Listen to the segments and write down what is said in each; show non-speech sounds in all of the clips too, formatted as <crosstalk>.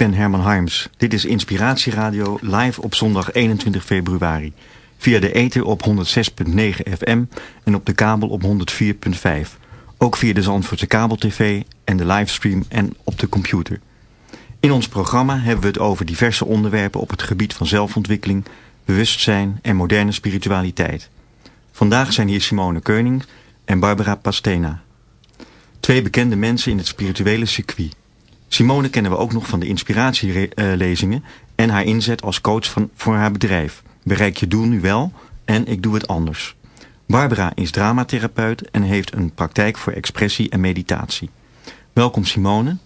ben Herman Harms. Dit is Inspiratieradio live op zondag 21 februari. Via de ether op 106.9 FM en op de kabel op 104.5. Ook via de Zandvoortse kabel-tv en de livestream en op de computer. In ons programma hebben we het over diverse onderwerpen op het gebied van zelfontwikkeling, bewustzijn en moderne spiritualiteit. Vandaag zijn hier Simone Keuning en Barbara Pastena. Twee bekende mensen in het spirituele circuit. Simone kennen we ook nog van de inspiratielezingen en haar inzet als coach van, voor haar bedrijf. Bereik je doel nu wel en ik doe het anders. Barbara is dramatherapeut en heeft een praktijk voor expressie en meditatie. Welkom Simone.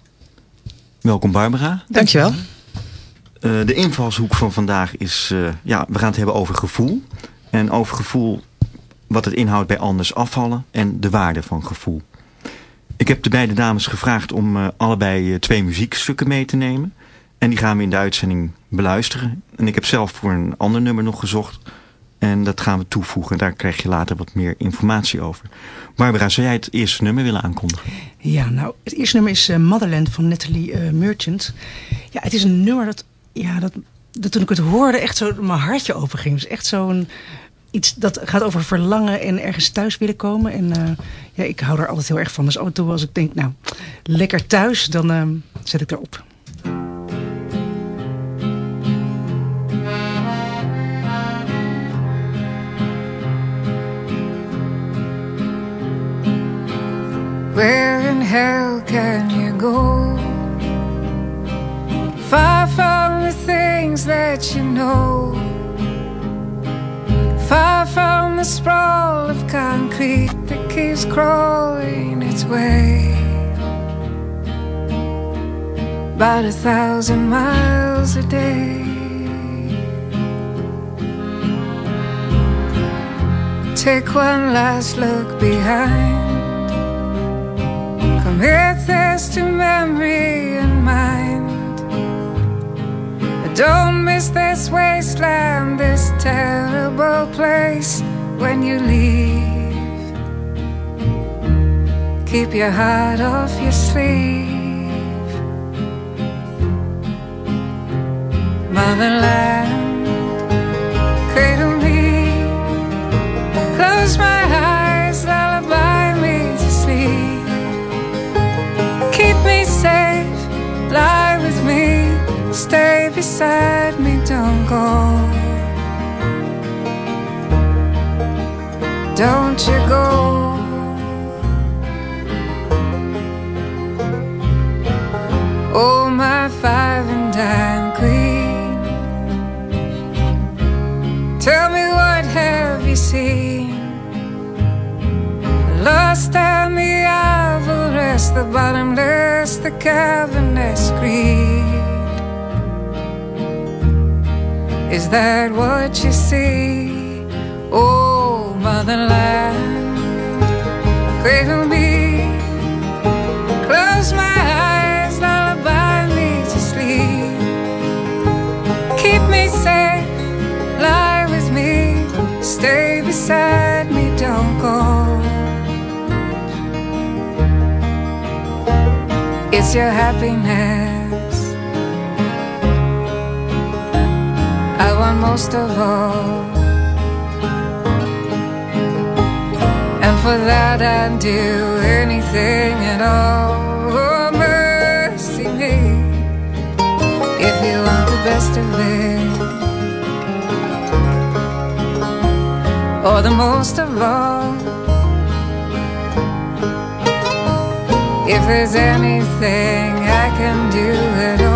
Welkom Barbara. Dankjewel. Uh, de invalshoek van vandaag is, uh, ja, we gaan het hebben over gevoel. En over gevoel, wat het inhoudt bij anders afvallen en de waarde van gevoel. Ik heb de beide dames gevraagd om uh, allebei uh, twee muziekstukken mee te nemen. En die gaan we in de uitzending beluisteren. En ik heb zelf voor een ander nummer nog gezocht. En dat gaan we toevoegen. Daar krijg je later wat meer informatie over. Barbara, zou jij het eerste nummer willen aankondigen? Ja, nou, het eerste nummer is uh, Motherland van Natalie Merchant. Ja, het is een nummer dat, ja, dat, dat toen ik het hoorde echt zo mijn hartje openging. Het is echt zo'n iets dat gaat over verlangen en ergens thuis willen komen. En uh, ja, ik hou er altijd heel erg van. Dus af en toe als ik denk, nou, lekker thuis, dan uh, zet ik erop. Where in hell can you go? Far from the things that you know Far from the sprawl of concrete that keeps crawling its way. About a thousand miles a day. Take one last look behind. Commit this to memory and mind. Don't miss this wasteland, this terrible place when you leave. Keep your heart off your sleeve. Motherland, cradle me, close my eyes, lullaby me to sleep. Keep me safe, lie with me. Stay beside me, don't go. Don't you go. Oh, my five and dime queen. Tell me what have you seen? Lost and the avarice, the bottomless, the cavernous greed. Is that what you see? Oh, motherland, cradle me, close my eyes, lullaby me to sleep. Keep me safe, lie with me, stay beside me, don't go. It's your happiness. Most of all. And for that I'd do anything at all. Oh, mercy me, if you want the best of it. or the most of all. If there's anything I can do at all.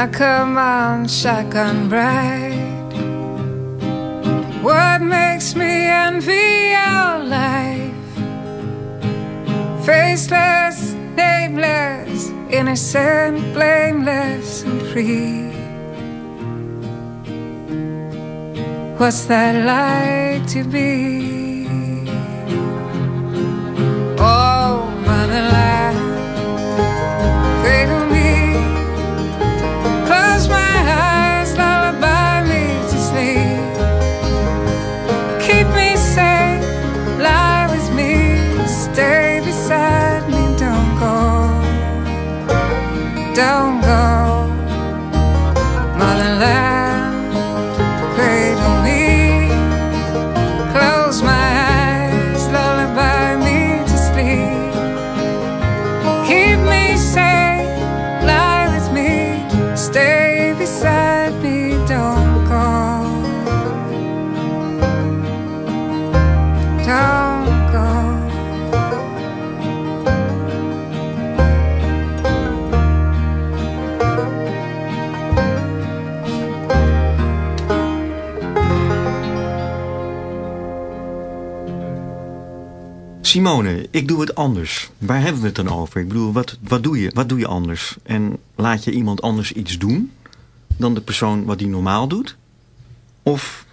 Now come on, shotgun bride. What makes me envy your life? Faceless, nameless, innocent, blameless, and free. What's that like to be? Simone, ik doe het anders. Waar hebben we het dan over? Ik bedoel, wat, wat, doe je? wat doe je anders? En laat je iemand anders iets doen dan de persoon wat die normaal doet? Of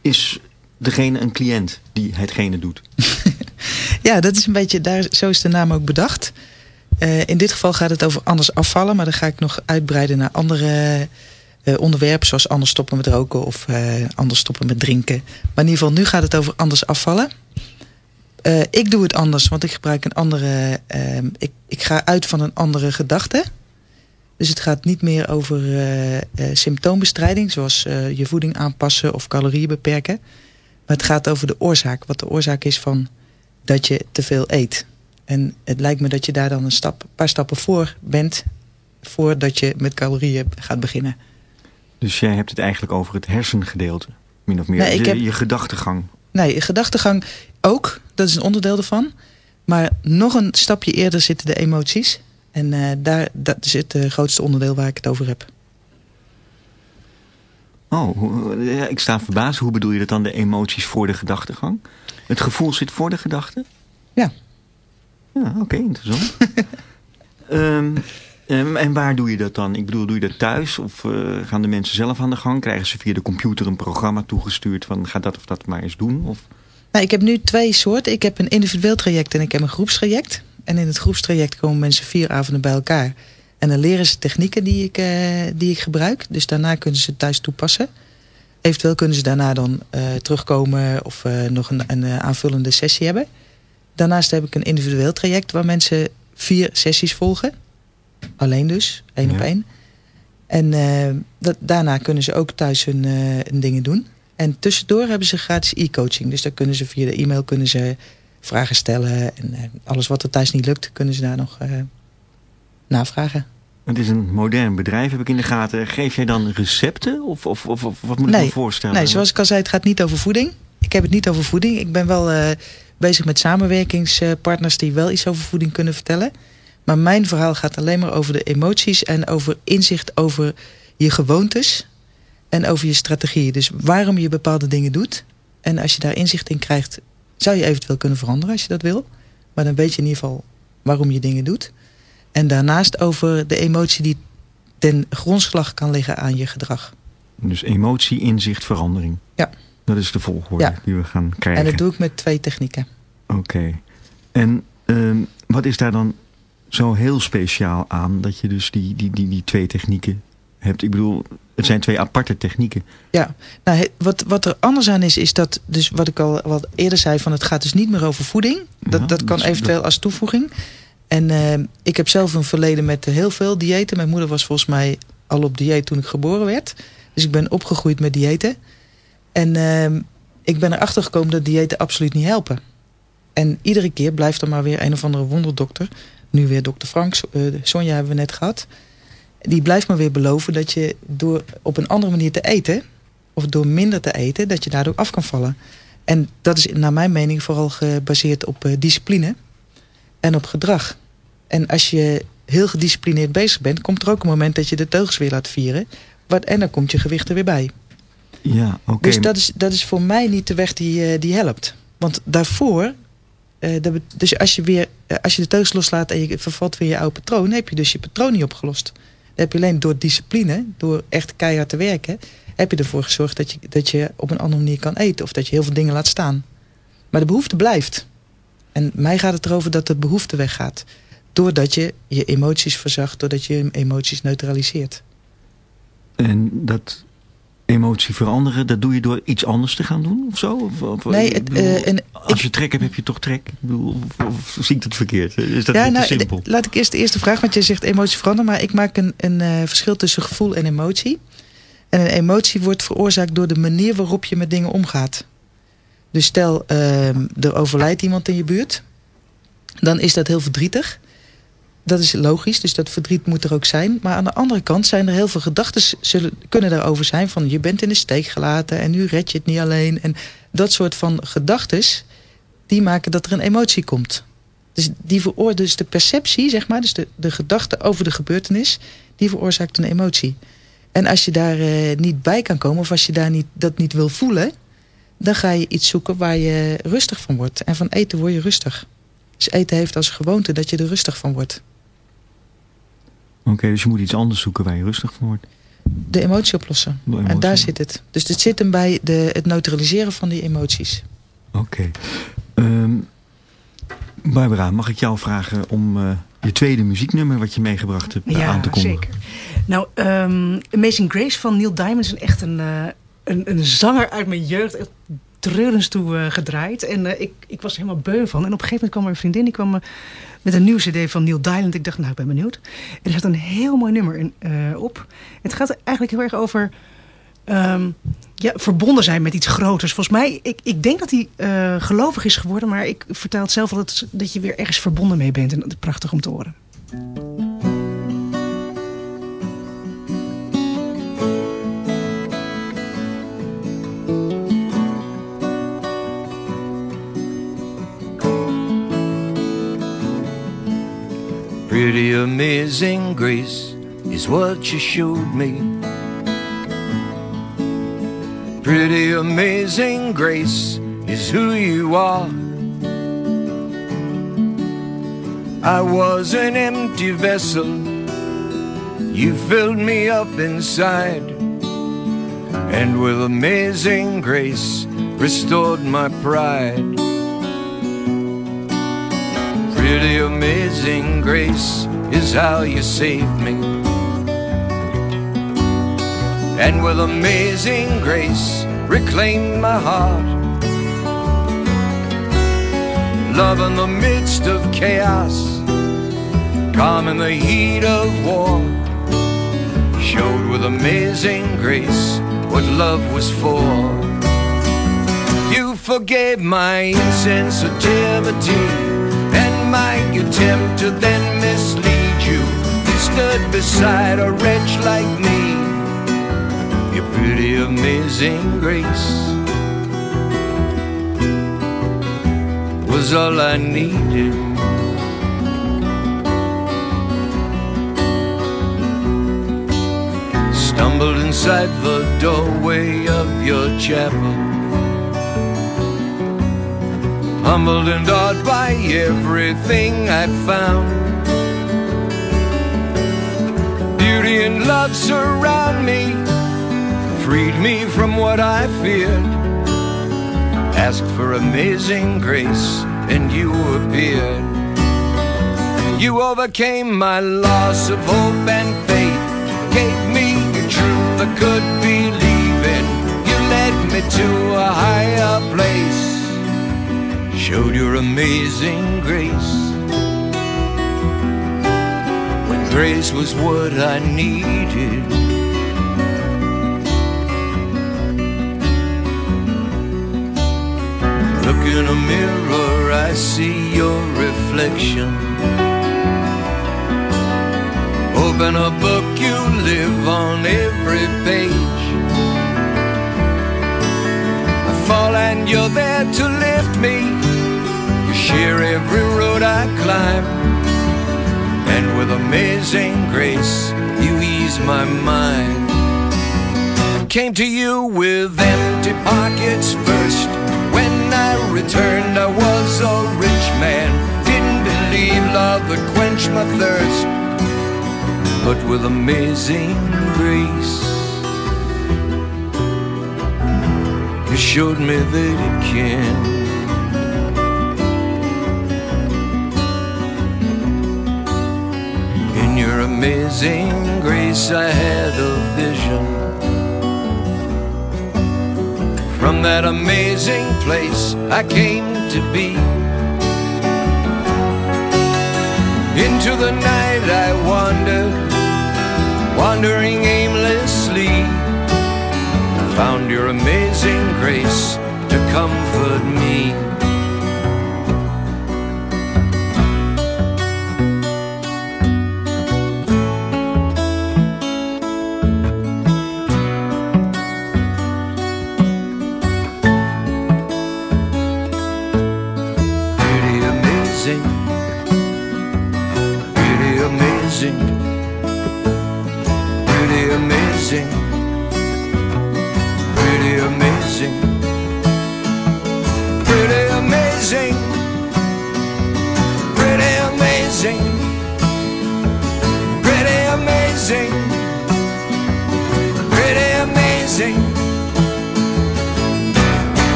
is degene een cliënt die hetgene doet? <laughs> Ja, dat is een beetje, daar, zo is de naam ook bedacht. Eh, in dit geval gaat het over anders afvallen, maar dan ga ik nog uitbreiden naar andere eh, onderwerpen, zoals anders stoppen met roken of eh, anders stoppen met drinken. Maar in ieder geval, nu gaat het over anders afvallen. Eh, ik doe het anders, want ik gebruik een andere. ehm, ik, ik ga uit van een andere gedachte. Dus het gaat niet meer over eh, eh, symptoombestrijding, zoals je voeding aanpassen of calorieën beperken. Maar het gaat over de oorzaak. Wat de oorzaak is van dat je te veel eet. En het lijkt me dat je daar dan een stap, paar stappen voor bent. Voordat je met calorieën gaat beginnen. Dus jij hebt het eigenlijk over het hersengedeelte, min of meer. Nee, heb- je gedachtegang. Nee, gedachtegang ook. Dat is een onderdeel ervan. Maar nog een stapje eerder zitten de emoties. En eh, daar dat is het eh, grootste onderdeel waar ik het over heb. Oh, ja, ik sta verbaasd. Hoe bedoel je dat dan, de emoties voor de gedachtegang? Het gevoel zit voor de gedachte? Ja. Ja, oké, interessant. <laughs> Ehm, ehm, en waar doe je dat dan? Ik bedoel, doe je dat thuis? Of eh, gaan de mensen zelf aan de gang? Krijgen ze via de computer een programma toegestuurd van ga dat of dat maar eens doen? Of... Nou, ik heb nu twee soorten. Ik heb een individueel traject en ik heb een groepstraject. En in het groepstraject komen mensen vier avonden bij elkaar. En dan leren ze technieken die ik, eh, die ik gebruik. Dus daarna kunnen ze het thuis toepassen. Eventueel kunnen ze daarna dan eh, terugkomen of eh, nog een, een aanvullende sessie hebben. Daarnaast heb ik een individueel traject waar mensen vier sessies volgen. Alleen dus, één op één. En dat, daarna kunnen ze ook thuis hun, hun dingen doen. En tussendoor hebben ze gratis e-coaching. Dus dan kunnen ze via de e-mail kunnen ze vragen stellen. En eh, alles wat er thuis niet lukt, kunnen ze daar nog eh, navragen. Het is een modern bedrijf, heb ik in de gaten. Geef jij dan recepten? Of, of, of, wat moet ik me voorstellen? Nee, zoals ik al zei, het gaat niet over voeding. Ik heb het niet over voeding. Ik ben wel eh, bezig met samenwerkingspartners die wel iets over voeding kunnen vertellen. Maar mijn verhaal gaat alleen maar over de emoties en over inzicht over je gewoontes en over je strategieën. Dus waarom je bepaalde dingen doet. En als je daar inzicht in krijgt, zou je eventueel kunnen veranderen als je dat wil. Maar dan weet je in ieder geval waarom je dingen doet. En daarnaast over de emotie die ten grondslag kan liggen aan je gedrag. Dus emotie, inzicht, verandering. Ja. Dat is de volgorde Ja. die we gaan krijgen. En dat doe ik met twee technieken. Oké. En ehm, wat is daar dan zo heel speciaal aan dat je dus die, die, die, die twee technieken hebt? Ik bedoel, Het zijn twee aparte technieken. Ja, nou, wat, wat er anders aan is, is dat, dus wat ik al wat eerder zei, van het gaat dus niet meer over voeding. Dat, Ja, dat kan eventueel als toevoeging. En eh, ik heb zelf een verleden met heel veel diëten. Mijn moeder was volgens mij al op dieet toen ik geboren werd. Dus ik ben opgegroeid met diëten. En eh, ik ben erachter gekomen dat diëten absoluut niet helpen. En iedere keer blijft er maar weer een of andere wonderdokter. Nu weer dokter Frank, eh, Sonja hebben we net gehad. Die blijft maar weer beloven dat je door op een andere manier te eten... of door minder te eten, dat je daardoor af kan vallen. En dat is naar mijn mening vooral gebaseerd op eh, discipline en op gedrag. En als je heel gedisciplineerd bezig bent... komt er ook een moment dat je de teugels weer laat vieren. Wat, en dan komt je gewicht er weer bij. Ja, oké. Dus dat is, dat is voor mij niet de weg die, eh, die helpt. Want daarvoor... eh, dus als je, weer, als je de teugels loslaat en je vervalt weer je oude patroon... heb je dus je patroon niet opgelost. Heb je alleen door discipline, door echt keihard te werken... heb je ervoor gezorgd dat je, dat je op een andere manier kan eten. Of dat je heel veel dingen laat staan. Maar de behoefte blijft. En mij gaat het erover dat de behoefte weggaat. Doordat je je emoties verzacht, doordat je je emoties neutraliseert. En dat emotie veranderen, dat doe je door iets anders te gaan doen of zo? Of, of- Nee, ik het, bedoel, eh, en als je trek hebt, heb je toch trek? Ik bedoel, of, of zie ik het verkeerd? Is dat ja, niet nou, te simpel? laat ik eerst de eerste vraag, want je zegt emotie veranderen. Maar ik maak een, een eh, verschil tussen gevoel en emotie. En een emotie wordt veroorzaakt door de manier waarop je met dingen omgaat. Dus stel, ehm, er overlijdt iemand in je buurt. Dan is dat heel verdrietig. Dat is logisch, dus dat verdriet moet er ook zijn. Maar aan de andere kant zijn er heel veel gedachten kunnen daarover zijn. Van je bent in de steek gelaten en nu red je het niet alleen. En dat soort van gedachten, die maken dat er een emotie komt. Dus, die veroor, dus de perceptie, zeg maar, dus de, de gedachte over de gebeurtenis, die veroorzaakt een emotie. En als je daar eh, niet bij kan komen, of als je daar niet, dat niet wil voelen, dan ga je iets zoeken waar je rustig van wordt. En van eten word je rustig. Dus eten heeft als gewoonte dat je er rustig van wordt. Oké, dus je moet iets anders zoeken waar je rustig van wordt. De emotie oplossen. De En daar zit het. Dus het zit hem bij de, het neutraliseren van die emoties. Oké. Ehm, Barbara, mag ik jou vragen om eh, je tweede muzieknummer wat je meegebracht hebt eh, aan te kondigen? zeker. Nou, ehm, Amazing Grace van Neil Diamond is een echt een, eh, een, een zanger uit mijn jeugd. Echt treurens toe eh, gedraaid. En eh, ik, ik was helemaal beu van. En op een gegeven moment kwam er een vriendin. Die kwam eh, met een nieuwe cd van Neil Diamond. Ik dacht, nou, ik ben benieuwd. En er zat een heel mooi nummer in, eh, op. Het gaat eigenlijk heel erg over... ehm, ja, verbonden zijn met iets groters. Volgens mij, ik, ik denk dat hij eh, gelovig is geworden. Maar ik vertaal het zelf wel dat, dat je weer ergens verbonden mee bent. En dat is prachtig om te horen. Pretty amazing grace is what you showed me. Pretty amazing grace is who you are. I was an empty vessel, you filled me up inside, and with amazing grace restored my pride. Amazing grace is how you saved me. And with amazing grace, reclaimed my heart. Love in the midst of chaos, calm in the heat of war. Showed with amazing grace what love was for. You forgave my insensitivity my attempt to then mislead you. You stood beside a wretch like me. Your pretty amazing grace was all I needed. Stumbled inside the doorway of your chapel humbled and awed by everything I'd found. Beauty and love surround me, freed me from what I feared. Asked for amazing grace, and you appeared. You overcame my loss of hope and faith, gave me your truth I could believe in. You led me to a higher place, showed your amazing grace. When grace was what I needed. Look in a mirror, I see your reflection. Open a book, you live on every page. I fall and you're there to lift me. Share every road I climb. And with amazing grace, you ease my mind. Came to you with empty pockets first. When I returned, I was a rich man. Didn't believe love would quench my thirst but with amazing grace. You showed me that it can. Amazing grace, I had a vision. From that amazing place, I came to be. Into the night I wandered, wandering aimlessly. I found your amazing grace to comfort me.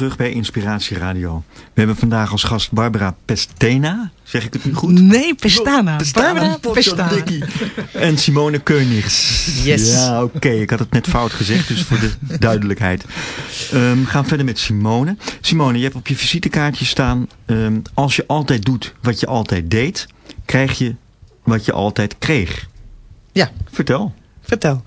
Terug bij Inspiratie Radio. We hebben vandaag als gast Barbara Pestena. Zeg ik het nu goed? Nee, Pestana. Barbara Pestana. En Simone Keunigs. Yes. Ja, oké. Ik had het net fout gezegd, dus voor de duidelijkheid. Ehm, we gaan verder met Simone. Simone, je hebt op je visitekaartje staan... ehm, als je altijd doet wat je altijd deed... krijg je wat je altijd kreeg. Ja, Vertel. vertel.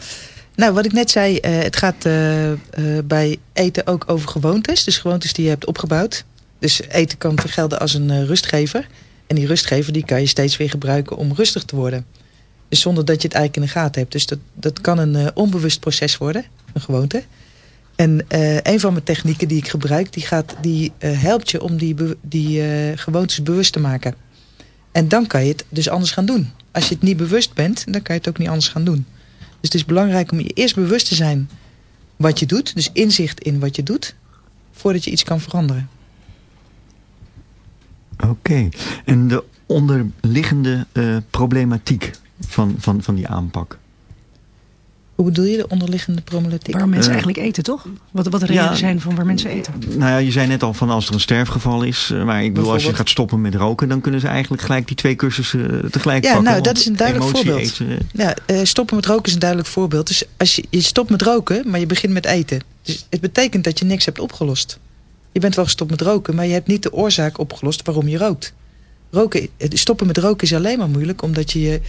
Nou, wat ik net zei, eh, het gaat eh, eh, bij eten ook over gewoontes. Dus gewoontes die je hebt opgebouwd. Dus eten kan vergelden als een rustgever. En die rustgever die kan je steeds weer gebruiken om rustig te worden. Dus zonder dat je het eigenlijk in de gaten hebt. Dus dat, dat kan een onbewust proces worden, een gewoonte. En een van mijn technieken die ik gebruik, die, gaat, die helpt je om die, die gewoontes bewust te maken. En dan kan je het dus anders gaan doen. Als je het niet bewust bent, dan kan je het ook niet anders gaan doen. Dus het is belangrijk om je eerst bewust te zijn wat je doet. Dus inzicht in wat je doet, voordat je iets kan veranderen. Oké. En de onderliggende eh, problematiek van, van, van die aanpak? Hoe bedoel je de onderliggende problematiek? Waar mensen Eh, eigenlijk eten, toch? Wat, wat de redenen ja. zijn van waar mensen eten. Nou ja, je zei net al van als er een sterfgeval is. eh, Maar ik bedoel, als je gaat stoppen met roken... dan kunnen ze eigenlijk gelijk die twee cursussen eh, tegelijk Ja, pakken. nou, dat is een duidelijk emotie, voorbeeld. eten, eh, Ja, eh, stoppen met roken is een duidelijk voorbeeld. Dus als je, je stopt met roken, maar je begint met eten. Dus het betekent dat je niks hebt opgelost. Je bent wel gestopt met roken, maar je hebt niet de oorzaak opgelost waarom je rookt. Roken, eh, stoppen met roken is alleen maar moeilijk omdat je je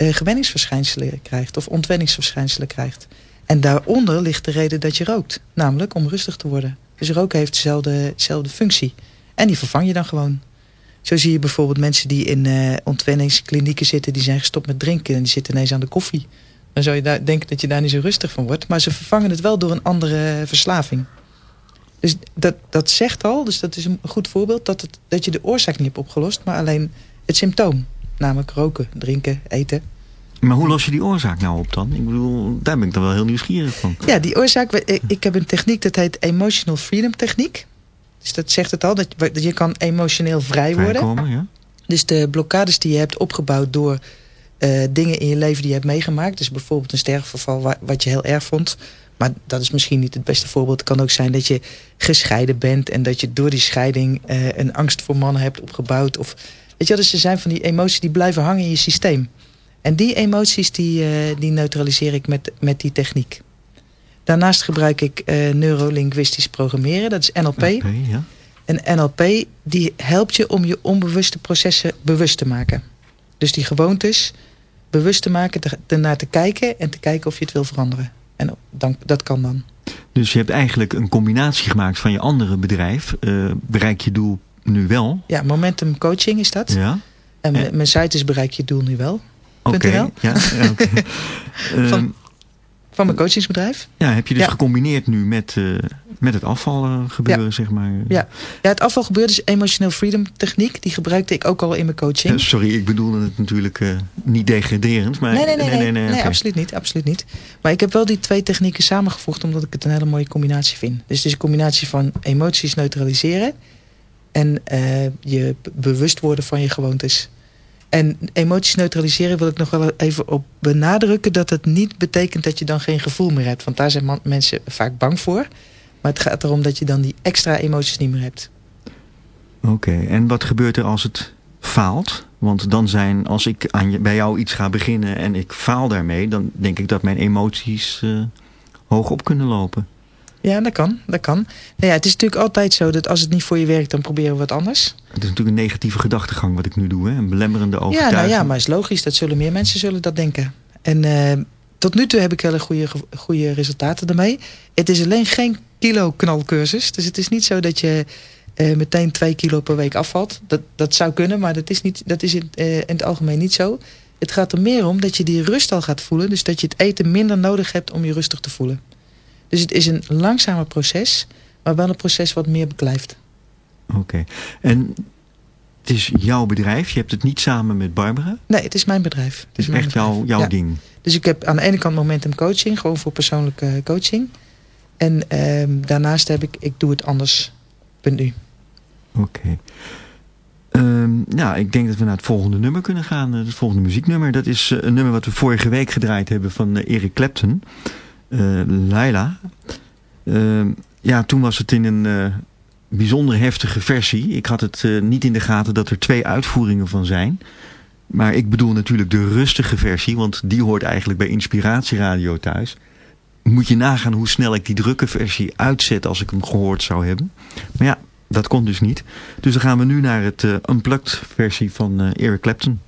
eh, gewenningsverschijnselen krijgt of ontwenningsverschijnselen krijgt. En daaronder ligt de reden dat je rookt, namelijk om rustig te worden. Dus roken heeft dezelfde, dezelfde functie. En die vervang je dan gewoon. Zo zie je bijvoorbeeld mensen die in eh ontwenningsklinieken zitten... die zijn gestopt met drinken en die zitten ineens aan de koffie. Dan zou je daar denken dat je daar niet zo rustig van wordt. Maar ze vervangen het wel door een andere verslaving. Dus dat, dat zegt al, dus dat is een goed voorbeeld... Dat, het, dat je de oorzaak niet hebt opgelost, maar alleen het symptoom. Namelijk roken, drinken, eten. Maar hoe los je die oorzaak nou op dan? Ik bedoel, daar ben ik dan wel heel nieuwsgierig van. Ja, die oorzaak. ik- heb een techniek dat heet Emotional Freedom Techniek. Dus dat zegt het al, dat je- kan emotioneel vrij worden. Vrijkomen, ja? Dus de blokkades die je hebt opgebouwd door eh, dingen in je leven die je hebt meegemaakt. Dus bijvoorbeeld een sterfgeval wa- wat je heel erg vond. Maar dat is misschien niet het beste voorbeeld. Het kan ook zijn dat je gescheiden bent. En dat je door die scheiding eh, een angst voor mannen hebt opgebouwd. Of, weet je dus er zijn van die emoties die blijven hangen in je systeem. En die emoties die, eh, die neutraliseer ik met, met die techniek. Daarnaast gebruik ik eh neurolinguistisch programmeren. Dat is NLP. Oké, ja. En NLP die helpt je om je onbewuste processen bewust te maken. Dus die gewoontes bewust te maken, te- ernaar te kijken en te kijken of je het wil veranderen. En dan, dat kan dan. Dus je hebt eigenlijk een combinatie gemaakt van je andere bedrijf. Eh, bereik je doel nu wel? Ja, momentum coaching is dat. Ja. En En- mijn- site is bereik je doel nu wel. Oké. Ja, ja. <laughs> Ehm, Van- Van mijn coachingsbedrijf. ja, heb je dus Ja. gecombineerd nu met, eh, met het afvallen gebeuren, zeg maar? Ja. Ja, het afvalgebeuren is emotional freedom techniek. Die gebruikte ik ook al in mijn coaching. Eh, sorry, ik bedoelde het natuurlijk eh, niet degraderend. Maar, Nee, nee, nee, nee, nee, oké. absoluut niet, absoluut niet. Maar ik heb wel die twee technieken samengevoegd omdat ik het een hele mooie combinatie vind. Dus het is een combinatie van emoties neutraliseren en eh, je bewust worden van je gewoontes. En emoties neutraliseren wil ik nog wel even op benadrukken dat het niet betekent dat je dan geen gevoel meer hebt. Want daar zijn mensen vaak bang voor. Maar het gaat erom dat je dan die extra emoties niet meer hebt. Oké, en wat gebeurt er als het faalt? Want dan zijn, als ik aan je, bij jou iets ga beginnen en ik faal daarmee, dan denk ik dat mijn emoties eh, hoog op kunnen lopen. Ja, dat kan, dat kan. Nou ja, het is natuurlijk altijd zo dat als het niet voor je werkt, dan proberen we wat anders. Het is natuurlijk een negatieve gedachtegang wat ik nu doe, hè? een belemmerende Ja, overtuiging. nou ja, maar is logisch. Dat zullen meer mensen zullen dat denken. En eh, tot nu toe heb ik hele goede, goede resultaten daarmee. Het is alleen geen kilo knalcursus. Dus het is niet zo dat je eh, meteen twee kilo per week afvalt. Dat, dat zou kunnen, maar dat is, niet, dat is in, eh, in het algemeen niet zo. Het gaat er meer om dat je die rust al gaat voelen. Dus dat je het eten minder nodig hebt om je rustig te voelen. Dus het is een langzamer proces, maar wel een proces wat meer beklijft. Oké, en het is jouw bedrijf, je hebt het niet samen met Barbara. Nee, het is mijn bedrijf. Het is echt jouw, bedrijf. jouw Ja. ding. Dus ik heb aan de ene kant momentum coaching, gewoon voor persoonlijke coaching. En ehm, daarnaast heb ik, ik doe het anders. Punt nu. Oké. Ehm, ja, ik denk dat we naar het volgende nummer kunnen gaan. eh, Het volgende muzieknummer. Dat is eh, een nummer wat we vorige week gedraaid hebben van eh, Eric Clapton. Eh Laila. Ehm, ja, toen was het in een eh, bijzonder heftige versie. Ik had het eh, niet in de gaten dat er twee uitvoeringen van zijn. Maar ik bedoel natuurlijk de rustige versie. Want die hoort eigenlijk bij Inspiratieradio thuis. Moet je nagaan hoe snel ik die drukke versie uitzet als ik hem gehoord zou hebben. Maar ja, dat kon dus niet. Dus dan gaan we nu naar het unplugged versie van Eric Clapton.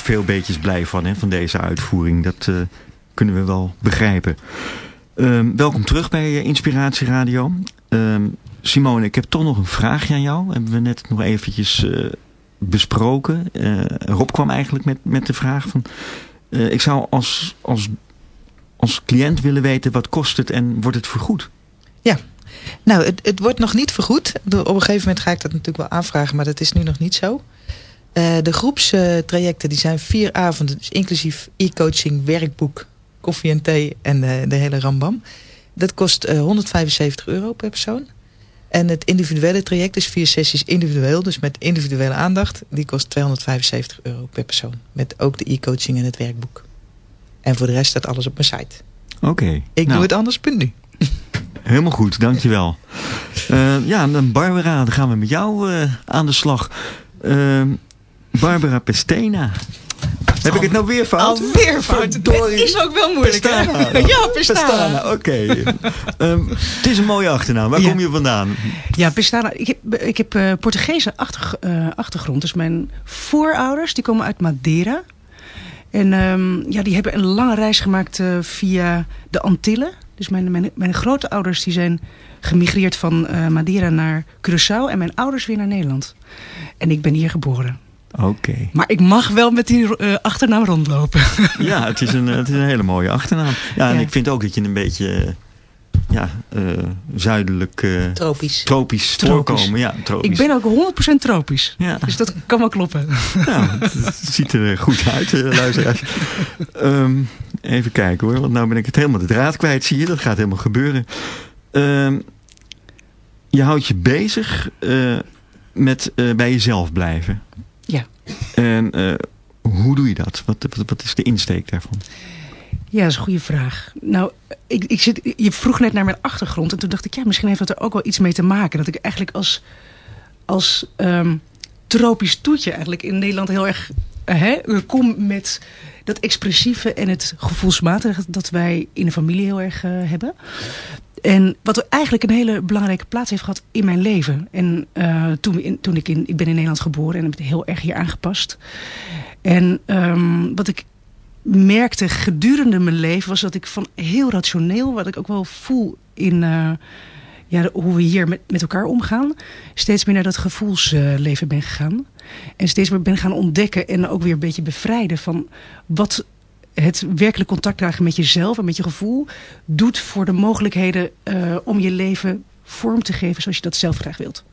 Veel beetjes blij van, hè, van deze uitvoering. Dat eh, kunnen we wel begrijpen. Ehm, welkom terug bij eh, Inspiratie Radio. Ehm, Simone, ik heb toch nog een vraagje aan jou. Hebben we net nog eventjes eh, besproken. Rob kwam eigenlijk met, met de vraag van... ik zou als, als, als cliënt willen weten wat kost het en wordt het vergoed? Nou, het, het wordt nog niet vergoed. Op een gegeven moment ga ik dat natuurlijk wel aanvragen, maar dat is nu nog niet zo. Eh, de groepstrajecten die zijn vier avonden, dus inclusief e-coaching, werkboek, koffie en thee en eh, de hele rambam. Dat kost eh, 175 euro per persoon. En het individuele traject is vier sessies individueel, dus met individuele aandacht. Die kost 275 euro per persoon. Met ook de e-coaching en het werkboek. En voor de rest staat alles op mijn site. Oké. Ik nou, doe het anders, punt nu. Helemaal goed, dankjewel. <laughs> Eh ja, dan Barbara, dan gaan we met jou eh, aan de slag. Ehm, Barbara Pestena. Heb ik het nou weer fout? Alweer fout. Het is ook wel moeilijk, Pestana. hè? Ja, Pestana. Pestana, oké. Ehm, het is een mooie achternaam. Waar Ja. kom je vandaan? Ja, Pestana. Ik heb, ik heb eh, Portugese achter, eh, achtergrond. Dus mijn voorouders die komen uit Madeira. En ehm, ja, die hebben een lange reis gemaakt eh, via de Antillen. Dus mijn, mijn, ouders die zijn gemigreerd van Madeira naar Curaçao. En mijn ouders weer naar Nederland. En ik ben hier geboren. Oké. Maar ik mag wel met die eh, achternaam rondlopen. <laughs> Ja, het is, een, het is een hele mooie achternaam. Ja, en Ja. ik vind ook dat je een beetje ja, eh, zuidelijk eh, Tropisch. tropisch Tropisch. voorkomen. Ja, tropisch. Ik ben ook 100% tropisch. Ja. Dus dat kan wel kloppen. <laughs> Nou, het, ziet er goed uit, eh, luisteraars. <laughs> Ehm, even kijken hoor, want nou ben ik het helemaal de draad kwijt, zie je. Dat gaat helemaal gebeuren. Ehm, je houdt je bezig eh, met eh, bij jezelf blijven. Ja. En eh, hoe doe je dat? Wat, wat, wat is de insteek daarvan? Ja, dat is een goede vraag. Nou, ik, ik zit, je vroeg net naar mijn achtergrond. En toen dacht ik, ja, misschien heeft dat er ook wel iets mee te maken. Dat ik eigenlijk als, als ehm, tropisch toetje eigenlijk in Nederland heel erg hè, kom met dat expressieve en het gevoelsmatige dat wij in de familie heel erg eh, hebben. En wat eigenlijk een hele belangrijke plaats heeft gehad in mijn leven. En uh, toen, toen ik in, ik ben in Nederland geboren en heb het heel erg hier aangepast. En um, wat ik merkte gedurende mijn leven was dat ik van heel rationeel, wat ik ook wel voel in uh, ja, hoe we hier met, met elkaar omgaan, steeds meer naar dat gevoelsleven ben gegaan. En steeds meer ben gaan ontdekken en ook weer een beetje bevrijden van wat het werkelijk contact krijgen met jezelf en met je gevoel doet voor de mogelijkheden uh, om je leven vorm te geven zoals je dat zelf graag wilt.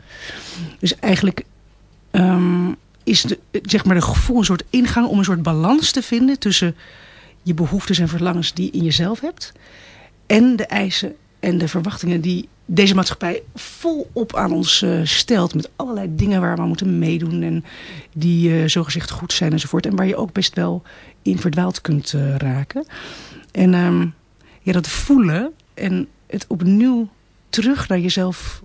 Dus eigenlijk um, is de, zeg maar de gevoel een soort ingang om een soort balans te vinden tussen je behoeftes en verlangens die je in jezelf hebt en de eisen en de verwachtingen die deze maatschappij volop aan ons uh, stelt. Met allerlei dingen waar we moeten meedoen. En die uh, zogezegd goed zijn enzovoort. En waar je ook best wel in verdwaald kunt uh, raken. En um, ja, dat voelen en het opnieuw terug naar jezelf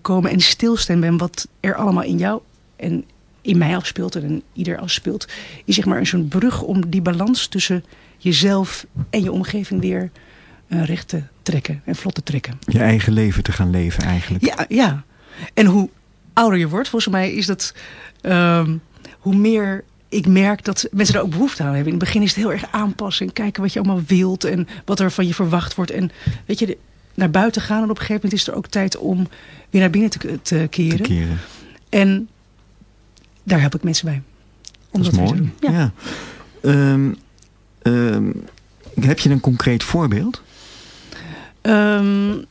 komen. En stilstaan bij wat er allemaal in jou en in mij afspeelt. En in ieder afspeelt. Is zeg maar zo'n brug om die balans tussen jezelf en je omgeving weer uh, recht te trekken en vlot te trekken. Je eigen leven te gaan leven eigenlijk. Ja, ja. En hoe ouder je wordt, volgens mij is dat... Um, hoe meer ik merk dat mensen daar ook behoefte aan hebben. In het begin is het heel erg aanpassen en kijken wat je allemaal wilt... en wat er van je verwacht wordt. En weet je, de, naar buiten gaan en op een gegeven moment is er ook tijd om weer naar binnen te, te, keren. Te keren. En daar help ik mensen bij. Om dat, dat is mooi. Ja. ja. Um, um, heb je een concreet voorbeeld? Um,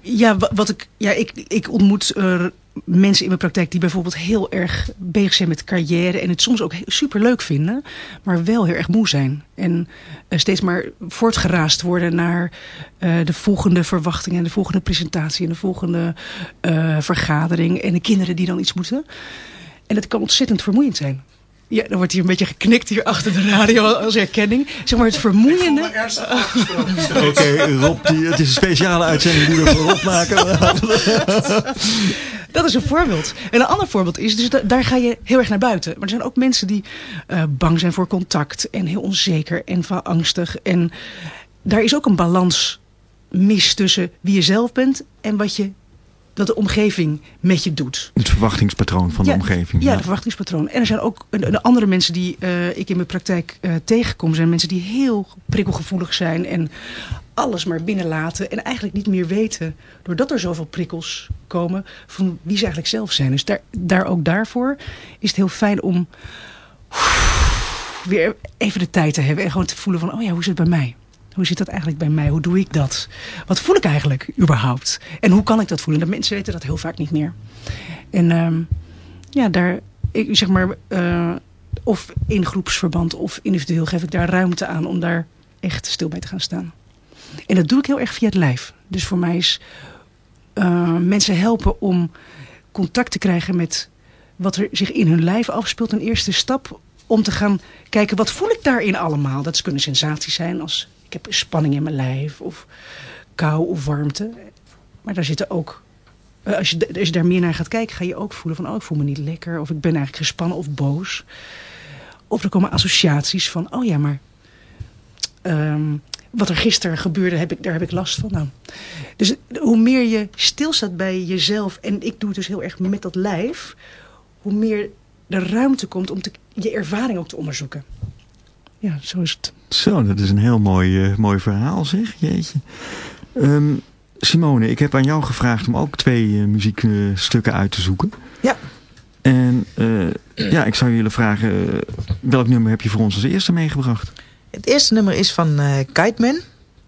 ja, wat ik, ja, ik, ik ontmoet uh, mensen in mijn praktijk die bijvoorbeeld heel erg bezig zijn met carrière en het soms ook super leuk vinden, maar wel heel erg moe zijn. En uh, steeds maar voortgeraast worden naar uh, de volgende verwachtingen en de volgende presentatie en de volgende vergadering en de kinderen die dan iets moeten. En dat kan ontzettend vermoeiend zijn. Ja, dan wordt hier een beetje geknikt hier achter de radio als herkenning. Zeg maar het vermoeiende... <laughs> Oké, okay, Rob, die, het is een speciale uitzending die we voor Rob maken. <laughs> Dat is een voorbeeld. En een ander voorbeeld is, dus da daar ga je heel erg naar buiten. Maar er zijn ook mensen die uh, bang zijn voor contact. En heel onzeker en angstig. En daar is ook een balans mis tussen wie je zelf bent en wat je dat de omgeving met je doet. Het verwachtingspatroon van ja, de omgeving. Ja, ja, de verwachtingspatroon. En er zijn ook de andere mensen die uh, ik in mijn praktijk uh, tegenkom. zijn mensen die heel prikkelgevoelig zijn. En alles maar binnenlaten. En eigenlijk niet meer weten, doordat er zoveel prikkels komen, van wie ze eigenlijk zelf zijn. Dus daar, daar ook daarvoor is het heel fijn om weer even de tijd te hebben. En gewoon te voelen van, oh ja, hoe is het bij mij? Hoe zit dat eigenlijk bij mij? Hoe doe ik dat? Wat voel ik eigenlijk überhaupt? En hoe kan ik dat voelen? Dat mensen weten dat heel vaak niet meer. En um, ja, daar, ik zeg maar, uh, of in groepsverband of individueel geef ik daar ruimte aan om daar echt stil bij te gaan staan. En dat doe ik heel erg via het lijf. Dus voor mij is uh, mensen helpen om contact te krijgen met wat er zich in hun lijf afspeelt. Een eerste stap om te gaan kijken, wat voel ik daarin allemaal? Dat kunnen sensaties zijn als ik heb spanning in mijn lijf of kou of warmte. Maar daar zitten ook... Uh, als, je, als je daar meer naar gaat kijken, ga je ook voelen van... oh, ik voel me niet lekker of ik ben eigenlijk gespannen of boos. Of er komen associaties van, oh ja, maar... Um, wat er gisteren gebeurde, heb ik, daar heb ik last van. Nou, dus hoe meer je stilstaat bij jezelf... en ik doe het dus heel erg met dat lijf... hoe meer de ruimte komt om te, je ervaring ook te onderzoeken ja, zo is het. Zo, dat is een heel mooi, uh, mooi verhaal zeg, jeetje. Um, Simone, ik heb aan jou gevraagd om ook twee uh, muziekstukken uit te zoeken. Ja. En uh, ja, ik zou willen vragen, welk nummer heb je voor ons als eerste meegebracht? Het eerste nummer is van uh, Kiteman.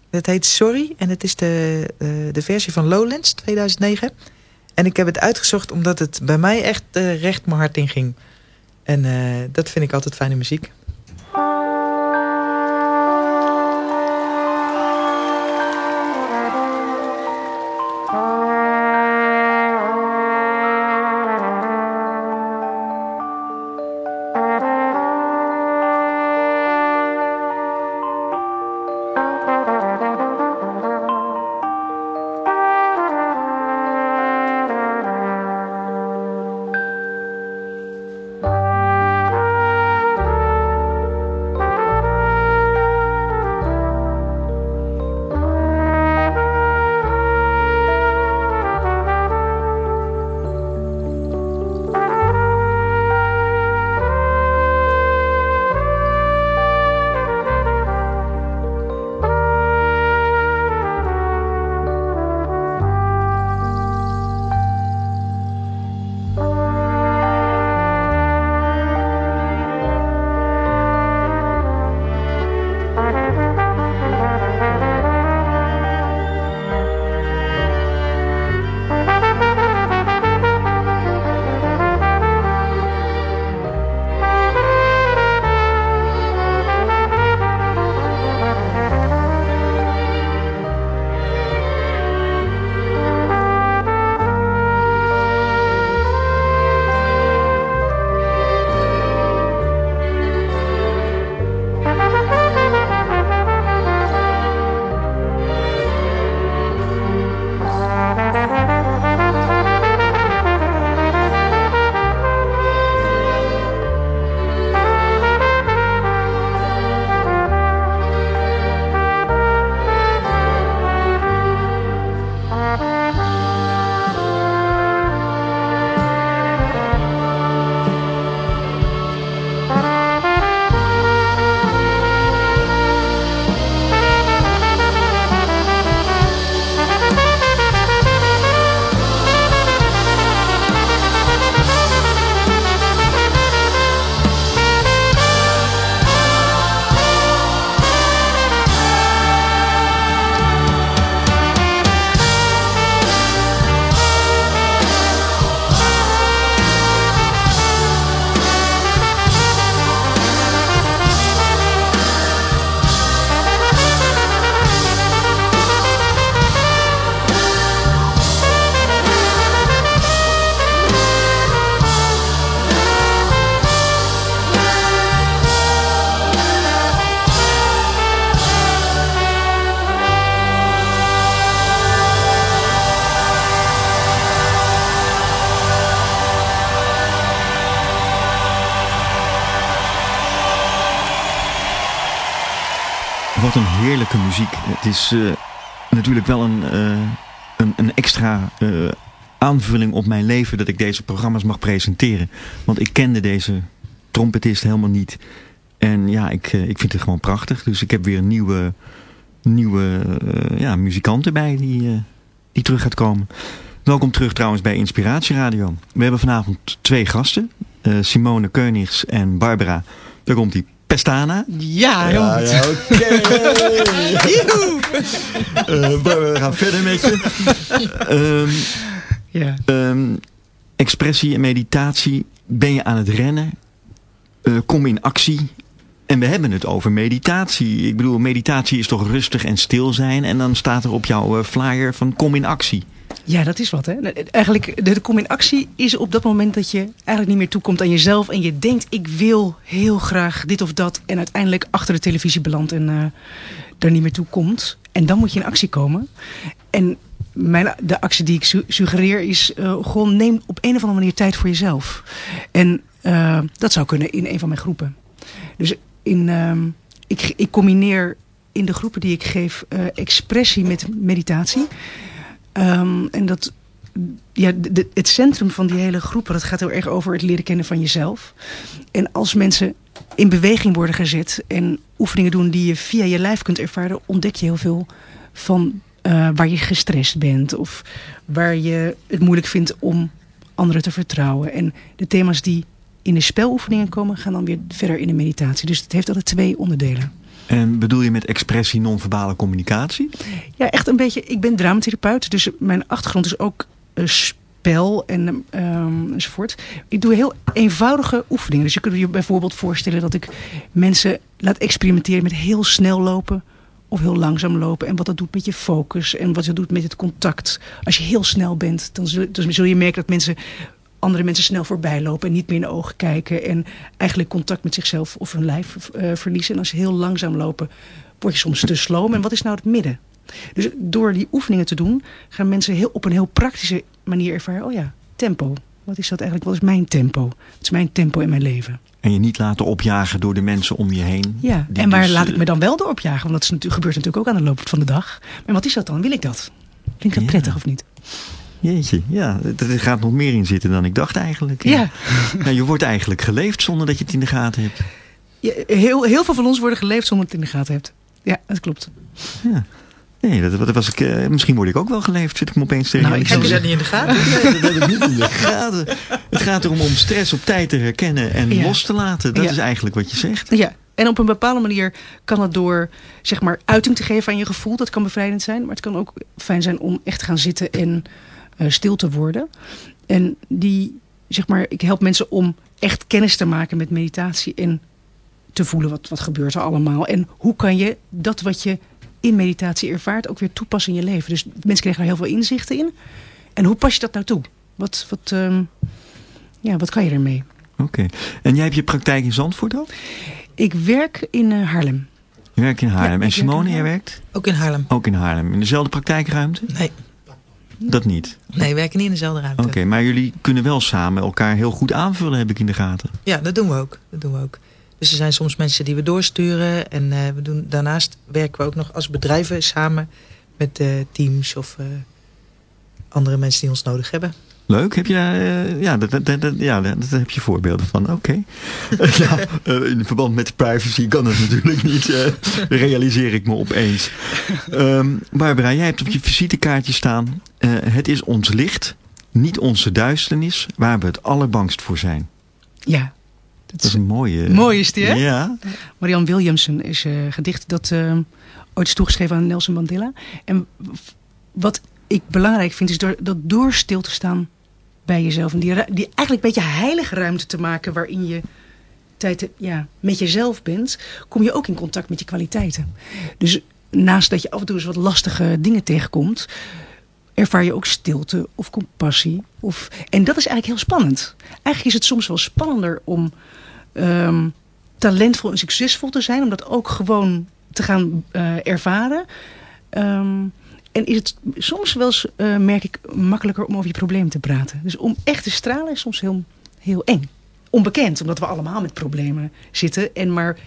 Het heet Sorry en het is de, de versie van Lowlands 2009. En ik heb het uitgezocht omdat het bij mij echt recht mijn hart in ging. En dat vind ik altijd fijne muziek. Wat een heerlijke muziek. Het is eh, natuurlijk wel een, eh, een, een, extra eh, aanvulling op mijn leven dat ik deze programma's mag presenteren. Want ik kende deze trompetist helemaal niet. En ja, ik, ik vind het gewoon prachtig. Dus ik heb weer nieuwe, nieuwe ja, muzikant erbij die, die terug gaat komen. Welkom terug trouwens bij Inspiratie Radio. We hebben vanavond twee gasten. Simone Keunigs en Barbara. Daar komt die Pestana. Ja, ja, ja oké. <laughs> uh, we gaan verder met je. Um, ja. Um, expressie en meditatie. Ben je aan het rennen? Uh, kom in actie. En we hebben het over meditatie. Ik bedoel, meditatie is toch rustig en stil zijn. En dan staat er op jouw uh, flyer van kom in actie. Ja, dat is wat. Hè? Eigenlijk, de, kom in actie is op dat moment dat je eigenlijk niet meer toekomt aan jezelf. En je denkt, ik wil heel graag dit of dat. En uiteindelijk achter de televisie belandt en uh, daar niet meer toe komt. En dan moet je in actie komen. En mijn, de actie die ik suggereer is, uh, gewoon neem op een of andere manier tijd voor jezelf. En uh, dat zou kunnen in een van mijn groepen. Dus in, uh, ik, ik combineer in de groepen die ik geef expressie met meditatie. Um, en dat, ja, het centrum van die hele groepen, dat gaat heel erg over het leren kennen van jezelf. En als mensen in beweging worden gezet en oefeningen doen die je via je lijf kunt ervaren, ontdek je heel veel van uh, waar je gestrest bent of waar je het moeilijk vindt om anderen te vertrouwen. En de thema's die in de speloefeningen komen, gaan dan weer verder in de meditatie. Dus het heeft altijd twee onderdelen. En bedoel je met expressie non-verbale communicatie? Ja, echt een beetje. Ik ben dramatherapeut, dus mijn achtergrond is ook uh, spel en um, enzovoort. Ik doe heel eenvoudige oefeningen. Dus je kunt je bijvoorbeeld voorstellen dat ik mensen laat experimenteren met heel snel lopen of heel langzaam lopen. En wat dat doet met je focus en wat dat doet met het contact. Als je heel snel bent, dan zul, dan zul je merken dat mensen andere mensen snel voorbij lopen en niet meer in de ogen kijken. En eigenlijk contact met zichzelf of hun lijf uh, verliezen. En als ze heel langzaam lopen, word je soms te sloom. En wat is nou het midden? Dus door die oefeningen te doen, gaan mensen heel, op een heel praktische manier ervaren. Oh ja, tempo. Wat is dat eigenlijk? Wat is mijn tempo? Wat is mijn tempo in mijn leven? En je niet laten opjagen door de mensen om je heen. Ja, en waar dus, laat ik me dan wel door opjagen? Want dat is, gebeurt natuurlijk ook aan de loop van de dag. Maar wat is dat dan? Wil ik dat? Klinkt dat ja. prettig of niet? Jeetje, ja, er gaat nog meer in zitten dan ik dacht eigenlijk. Ja. ja. <laughs> je wordt eigenlijk geleefd zonder dat je het in de gaten hebt. Ja, heel, heel veel van ons worden geleefd zonder dat je het in de gaten hebt. Ja, dat klopt. Ja. Nee, dat, was ik, uh, misschien word ik ook wel geleefd, zit ik me opeens tegen. Nou, ik heb je dat niet in de gaten? nee, dat heb ik niet in de <laughs> gaten. Het gaat erom om stress op tijd te herkennen en ja. los te laten. Dat is eigenlijk wat je zegt. Ja, en op een bepaalde manier kan het door zeg maar, uiting te geven aan je gevoel. Dat kan bevrijdend zijn. Maar het kan ook fijn zijn om echt te gaan zitten en stil te worden. En die, zeg maar, ik help mensen om echt kennis te maken met meditatie en te voelen wat, wat gebeurt er allemaal. En hoe kan je dat wat je in meditatie ervaart ook weer toepassen in je leven. Dus mensen krijgen er heel veel inzichten in. En hoe pas je dat nou toe? Wat, wat, um, ja, wat kan je ermee? Oké. Okay. En jij hebt je praktijk in Zandvoort ook? Ik werk in uh, Haarlem. Je werkt in Haarlem. Ja, en Simone, jij werkt? Ook in Haarlem. Ook in Haarlem. In dezelfde praktijkruimte? Nee. Dat niet? Nee, we werken niet in dezelfde ruimte. Oké, okay, maar jullie kunnen wel samen elkaar heel goed aanvullen, heb ik in de gaten. Ja, dat doen we ook. Dat doen we ook. Dus er zijn soms mensen die we doorsturen. En uh, we doen, daarnaast werken we ook nog als bedrijven samen met uh, teams of uh, andere mensen die ons nodig hebben. Leuk, heb je uh, ja, dat, dat, dat, ja, daar heb je voorbeelden van. Oké. Okay. <laughs> ja, uh, in verband met privacy kan het natuurlijk niet, uh, realiseer ik me opeens. Um, Barbara, jij hebt op je visitekaartje staan, het is ons licht, niet onze duisternis, waar we het allerbangst voor zijn. Ja. Dat, is een mooie... <laughs> Mooi is die, hè? Ja. Marianne Williamson is een gedicht dat ooit is toegeschreven aan Nelson Mandela. En wat ik belangrijk vind, is door, dat door stil te staan bij jezelf. En die, die eigenlijk een beetje heilige ruimte te maken waarin je tijd ja, met jezelf bent, kom je ook in contact met je kwaliteiten. Dus naast dat je af en toe eens wat lastige dingen tegenkomt, ervaar je ook stilte of compassie. Of, en dat is eigenlijk heel spannend. Eigenlijk is het soms wel spannender om um, talentvol en succesvol te zijn, om dat ook gewoon te gaan uh, ervaren. Um, en is het soms wel eens, uh, merk ik, makkelijker om over je probleem te praten. Dus om echt te stralen is soms heel, heel eng. Onbekend, omdat we allemaal met problemen zitten. En maar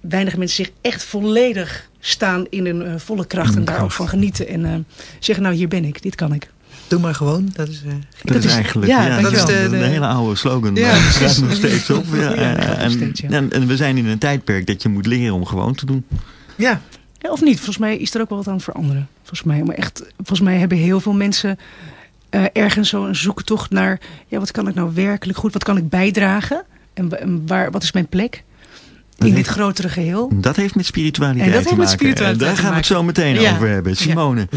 weinig mensen zich echt volledig staan in hun eh, volle kracht. En daar ook van genieten. En eh, zeggen, nou hier ben ik, dit kan ik. Doe maar gewoon. Dat is, eh, Dat, is is- eigenlijk ja, ja, dat is de, de De- de- hele oude slogan. Ja, precies. staat nog steeds op. Ja, Ja, eh, gaat nog en, steeds, ja. en, en we zijn in een tijdperk dat je moet leren om gewoon te doen. ja, Ja, of niet? Volgens mij is er ook wel wat aan het veranderen. Volgens mij, maar echt, volgens mij hebben heel veel mensen eh, ergens zo'n zoektocht naar... Ja, wat kan ik nou werkelijk goed? Wat kan ik bijdragen? En, wa- en waar, wat is mijn plek? In heeft- dit grotere geheel. Dat heeft met spiritualiteit En dat te heeft met maken. spiritualiteit en daar te gaan we het zo meteen Ja. over hebben. Simone,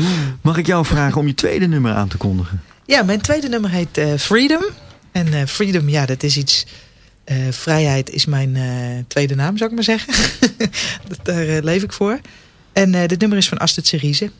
mag ik jou vragen om je tweede nummer aan te kondigen? Ja, mijn tweede nummer heet eh, Freedom. En eh, Freedom, ja, dat is iets... eh, vrijheid is mijn eh, tweede naam, zou ik maar zeggen. <laughs> Dat- Daar eh, leef ik voor. En eh dit nummer is van Astrid Cerise.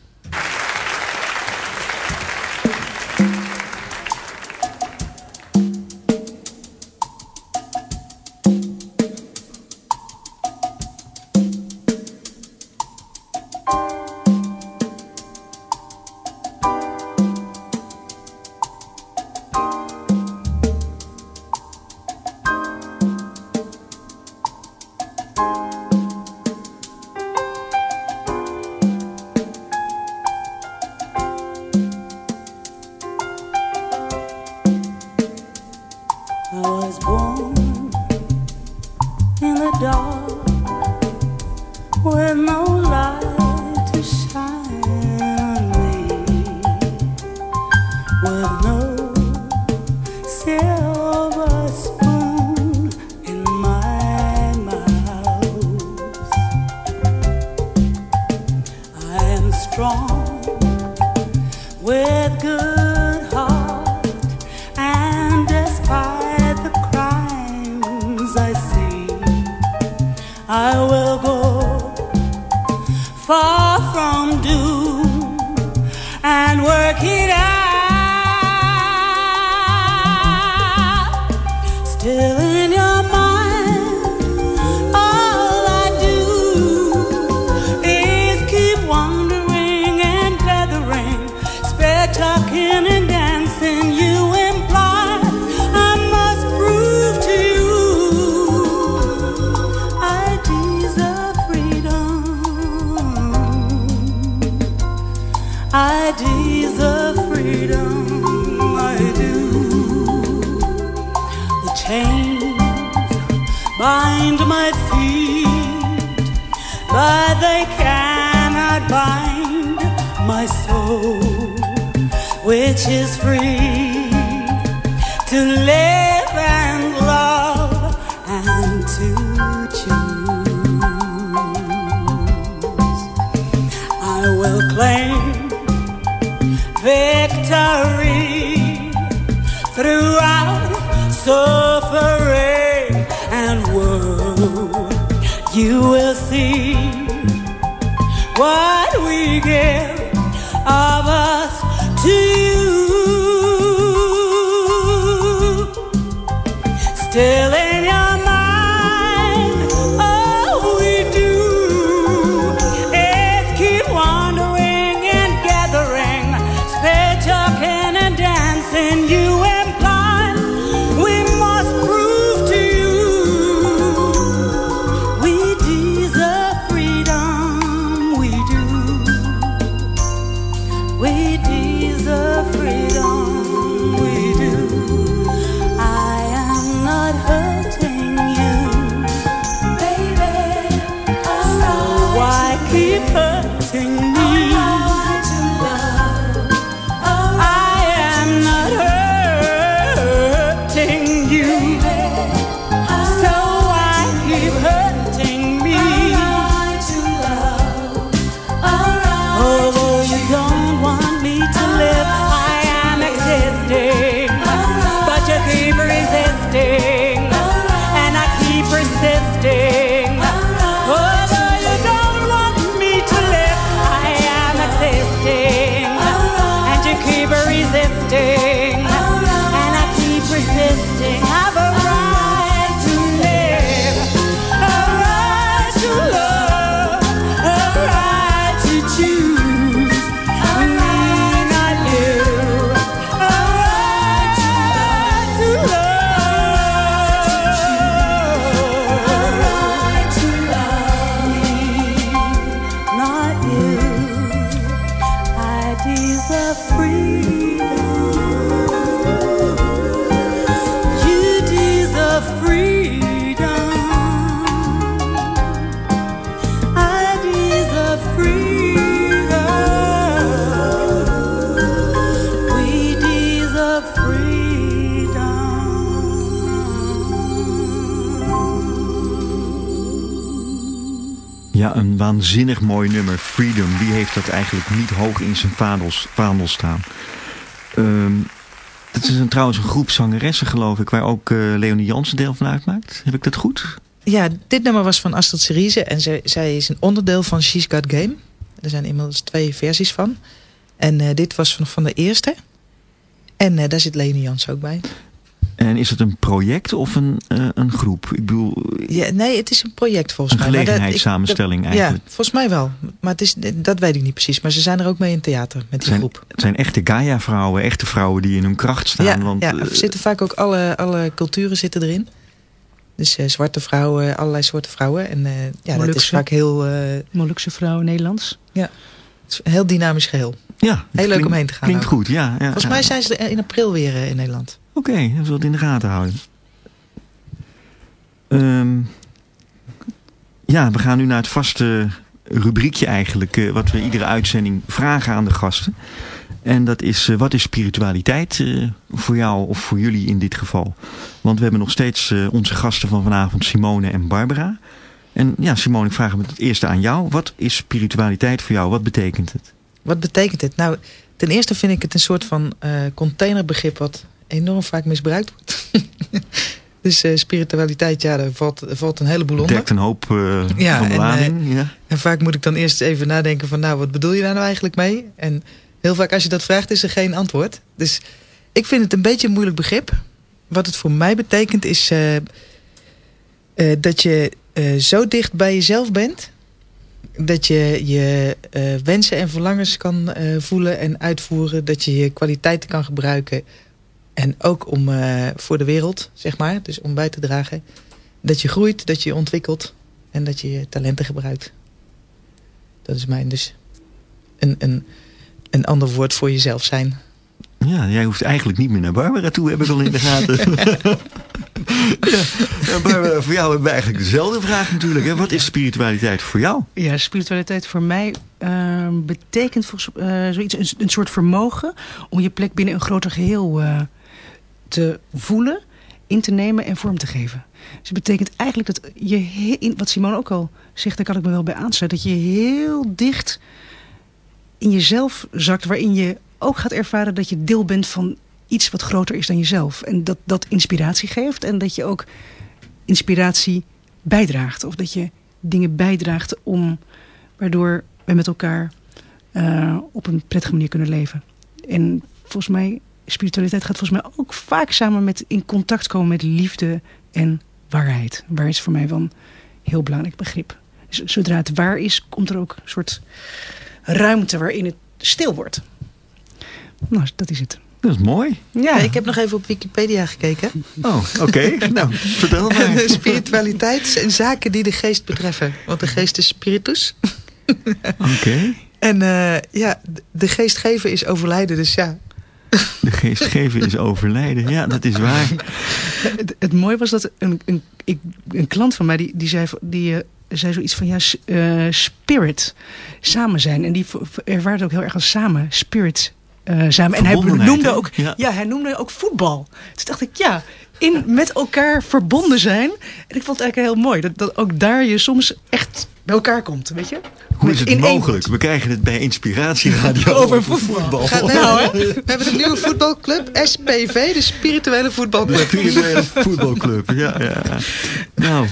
Which is free to live waanzinnig mooi nummer. Freedom. Wie heeft dat eigenlijk niet hoog in zijn vaandels, vaandel staan? Ehm het is een, trouwens een groep zangeressen, geloof ik, waar ook eh, Leonie Jansen deel van uitmaakt. Heb ik dat goed? Ja, dit nummer was van Astrid Cerise. En zij, zij is een onderdeel van She's Got Game. Er zijn inmiddels twee versies van. En eh, dit was van, van de eerste. En eh, daar zit Leonie Jans ook bij. En is het een project of een, eh, een groep? Ik bedoel, Ja, nee, het is een project volgens een mij. Maar dat- ik- gelegenheidssamenstelling dat- eigenlijk. Ja, volgens mij wel. Maar het is, dat weet ik niet precies. Maar ze zijn er ook mee in theater met die zijn, groep. het zijn echte Gaia-vrouwen, echte vrouwen die in hun kracht staan. Ja, want, ja, eh, er zitten vaak ook alle, alle culturen zitten erin. Dus eh, zwarte vrouwen, allerlei soorten vrouwen. En eh, ja, dat is vaak heel, eh, Molukse vrouw Nederlands. het is een heel dynamisch geheel. ja, Heel leuk om heen te gaan Klinkt ook. goed, ja. ja Volgens ja. mij zijn ze er in april weer in Nederland. Oké, zullen we het in de gaten houden. Ehm, ja, we gaan nu naar het vaste rubriekje eigenlijk. eh, wat we iedere uitzending vragen aan de gasten. En dat is, eh, wat is spiritualiteit eh, voor jou of voor jullie in dit geval? Want we hebben nog steeds onze gasten van vanavond, Simone en Barbara. En ja, Simone, ik vraag hem het eerste aan jou. Wat is spiritualiteit voor jou? Wat betekent het? Wat betekent dit? Nou, ten eerste vind ik het een soort van containerbegrip wat enorm vaak misbruikt wordt. <laughs> dus eh, spiritualiteit, ja, daar valt, er valt een heleboel onder. Dekt een hoop eh, Ja, van de lading. ja. En vaak moet ik dan eerst even nadenken van, nou, wat bedoel je daar nou eigenlijk mee? En heel vaak als je dat vraagt, is er geen antwoord. Dus ik vind het een beetje een moeilijk begrip. Wat het voor mij betekent is eh, eh, dat je eh, zo dicht bij jezelf bent... dat je je eh, wensen en verlangens kan eh, voelen en uitvoeren. Dat je je kwaliteiten kan gebruiken. En ook om eh, voor de wereld, zeg maar. Dus om bij te dragen. Dat je groeit, dat je je ontwikkelt. En dat je je talenten gebruikt. Dat is mijn dus een, een, een ander woord voor jezelf zijn. Ja, jij hoeft eigenlijk niet meer naar Barbara toe, heb ik al in de gaten. <laughs> ja, Barbara, voor jou hebben we eigenlijk dezelfde vraag natuurlijk. Hè? Wat is spiritualiteit voor jou? Ja, spiritualiteit voor mij eh, betekent volgens, eh, zoiets, een, een soort vermogen om je plek binnen een groter geheel eh, te voelen, in te nemen en vorm te geven. Dus het betekent eigenlijk dat je, wat Simone ook al zegt, daar kan ik me wel bij aansluiten, dat je heel dicht in jezelf zakt, waarin je ook gaat ervaren dat je deel bent van iets wat groter is dan jezelf. En dat dat inspiratie geeft en dat je ook inspiratie bijdraagt. Of dat je dingen bijdraagt om, waardoor we met elkaar eh, op een prettige manier kunnen leven. En volgens mij, spiritualiteit gaat volgens mij ook vaak samen met in contact komen met liefde en waarheid. Waar is voor mij wel een heel belangrijk begrip. Dus zodra het waar is, komt er ook een soort ruimte waarin het stil wordt. Nou, dat is het. Dat is mooi. Ja, ik heb nog even op Wikipedia gekeken. Oh, oké. <laughs> nou, vertel maar. <laughs> Spiritualiteit zijn zaken die de geest betreffen. Want de geest is spiritus. Oké. <laughs> En eh, ja, de geest geven is overlijden. Dus ja, De geest geven is overlijden. Ja, dat is waar. Het, het mooie was dat een, een, ik, een klant van mij die, die zei, die, eh, zei zoiets van ja, eh, spirit, samen zijn. En die ervaart ook heel erg als samen, spirit eh, samen. En hij noemde ook, Ja. ja. hij noemde ook voetbal. Toen dacht ik ja, in met elkaar verbonden zijn. En ik vond het eigenlijk heel mooi dat, dat ook daar je soms echt bij elkaar komt, weet je? Hoe is het mogelijk? We krijgen het bij Inspiratieradio <laughs> Over voetbal. Gaat, Nou, hè? <laughs> we hebben een nieuwe voetbalclub, SPV, de spirituele De voetbalclub. spirituele voetbalclub. Ja, ja. Nou,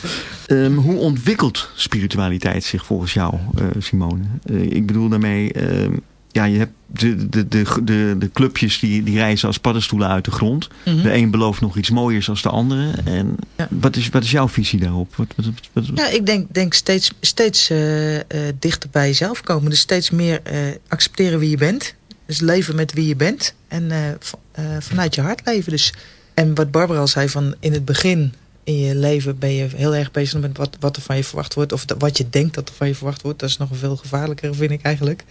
ehm, hoe ontwikkelt spiritualiteit zich volgens jou, eh, Simone? Eh, ik bedoel daarmee, ehm, ja, je hebt de, de, de, de, de clubjes die, die reizen als paddenstoelen uit de grond. Mhm. De een belooft nog iets mooiers dan de andere. En Ja. wat, is, wat is jouw visie daarop? Wat, wat, Ja, ik denk, denk steeds, steeds eh, eh, dichter bij jezelf komen. Dus steeds meer eh, accepteren wie je bent. Dus leven met wie je bent. En vanuit je hart leven. Dus, en wat Barbara al zei, van in het begin in je leven ben je heel erg bezig met wat, wat er van je verwacht wordt. Of wat je denkt dat er van je verwacht wordt. Dat is nog veel gevaarlijker, vind ik eigenlijk.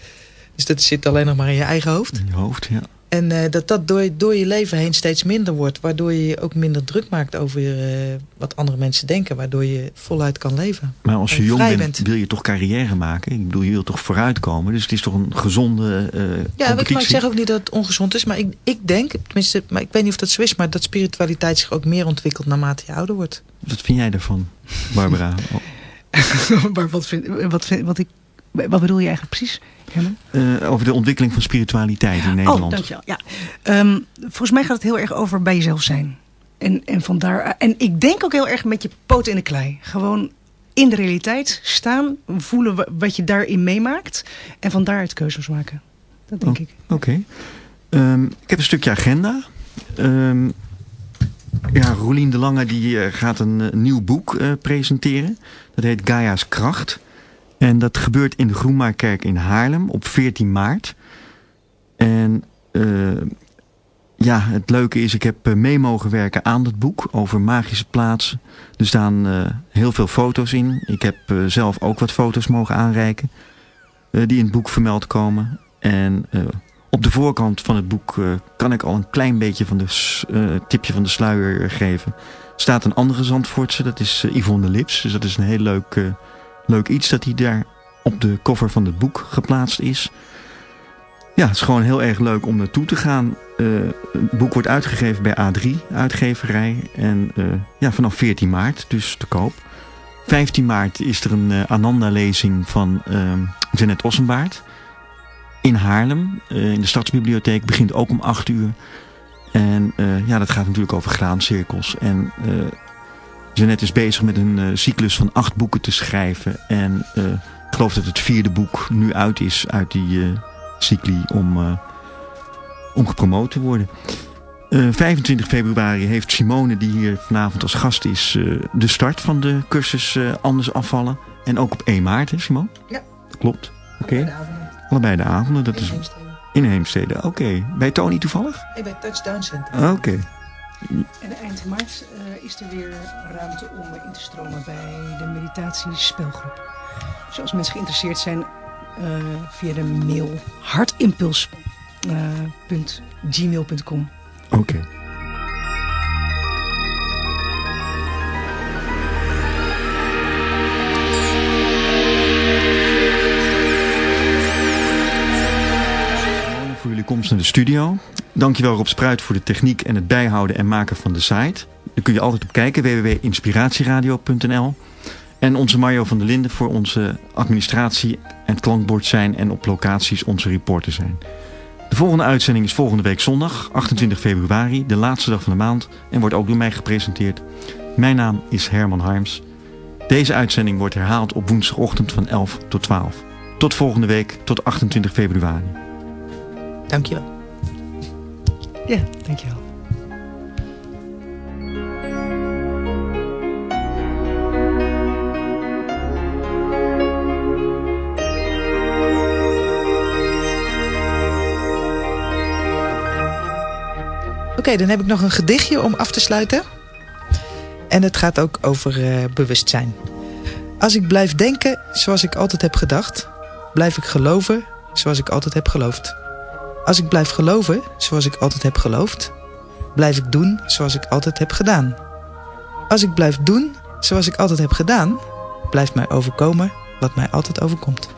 Dus dat zit alleen nog maar in je eigen hoofd. in je hoofd, ja. En eh, dat dat door, door je leven heen steeds minder wordt. Waardoor je je ook minder druk maakt over eh, wat andere mensen denken. Waardoor je voluit kan leven. Maar als je jong bent, bent. wil je toch carrière maken? Ik bedoel, je wilt toch vooruitkomen? Dus het is toch een gezonde eh Ja, maar ik, competitie? maar ik zeg ook niet dat het ongezond is. Maar ik, ik denk, tenminste, maar ik weet niet of dat zo is. Maar dat spiritualiteit zich ook meer ontwikkelt naarmate je ouder wordt. Wat vind jij daarvan, Barbara? <laughs> Maar wat, vind, wat, vind, wat, ik, wat bedoel je eigenlijk precies, Eh, over de ontwikkeling van spiritualiteit in Nederland. Oh, dankjewel. Ja. Ehm, volgens mij gaat het heel erg over bij jezelf zijn. En, en, vandaar, en ik denk ook heel erg met je poot in de klei. Gewoon in de realiteit staan, voelen wa- wat je daarin meemaakt. En van daaruit keuzes maken. Dat denk Oh. ik. Oké. Ehm, ik heb een stukje agenda. Ehm, ja, Roelien de Lange die, eh, gaat een eh, nieuw boek presenteren. Dat heet Gaia's Kracht. En dat gebeurt in de Groenmaarkerk in Haarlem op 14 maart. En eh, ja, het leuke is, ik heb eh, mee mogen werken aan dat boek over magische plaatsen. Er staan eh, heel veel foto's in. Ik heb zelf ook wat foto's mogen aanreiken. die in het boek vermeld komen. En op de voorkant van het boek kan ik al een klein beetje van de tipje van de sluier geven. Staat een andere Zandvoortse, dat is Yvonne Lips. Dus dat is een heel leuk, leuk iets dat hij daar op de cover van het boek geplaatst is. Ja, het is gewoon heel erg leuk om naartoe te gaan. Eh, het boek wordt uitgegeven bij A3 uitgeverij. En eh, ja, vanaf 14 maart dus te koop. 15 maart is er een eh, Ananda-lezing van Jeanette Ossenbaard. In Haarlem, in de Stadsbibliotheek. Begint ook om 8 uur. En ja, dat gaat natuurlijk over graancirkels. En Jeanette is bezig met een eh, cyclus van acht boeken te schrijven. En eh, ik geloof dat het vierde boek nu uit is uit die eh cycli om, om gepromoot te worden. Eh, 25 februari heeft Simone, die hier vanavond als gast is, de start van de cursus Anders afvallen. En ook op 1 maart, hè Simone? Ja. Klopt. Oké. Allebei de avonden, dat is in Heemstede. Oké. Bij Tony toevallig? Nee, bij Touchdown Center. Oké. En eind maart eh, is er weer ruimte om in te stromen bij de meditatiespelgroep. Dus als mensen geïnteresseerd zijn eh, via de mail hartimpuls.gmail.com. Oké. Jullie komst naar de studio. Dankjewel Rob Spruit voor de techniek en het bijhouden en maken van de site. Daar kun je altijd op kijken, www.inspiratieradio.nl. En onze Mario van der Linden voor onze administratie en het klankbord zijn en op locaties onze reporter zijn. De volgende uitzending is volgende week zondag, 28 februari, de laatste dag van de maand en wordt ook door mij gepresenteerd. Mijn naam is Herman Harms. Deze uitzending wordt herhaald op woensdagochtend van 11 tot 12. Tot volgende week, tot 28 februari. Dankjewel. Ja, dankjewel. Oké, dan heb ik nog een gedichtje om af te sluiten. En het gaat ook over eh, bewustzijn. Als ik blijf denken zoals ik altijd heb gedacht, blijf ik geloven zoals ik altijd heb geloofd. Als ik blijf geloven zoals ik altijd heb geloofd, blijf ik doen zoals ik altijd heb gedaan. Als ik blijf doen zoals ik altijd heb gedaan, blijft mij overkomen wat mij altijd overkomt.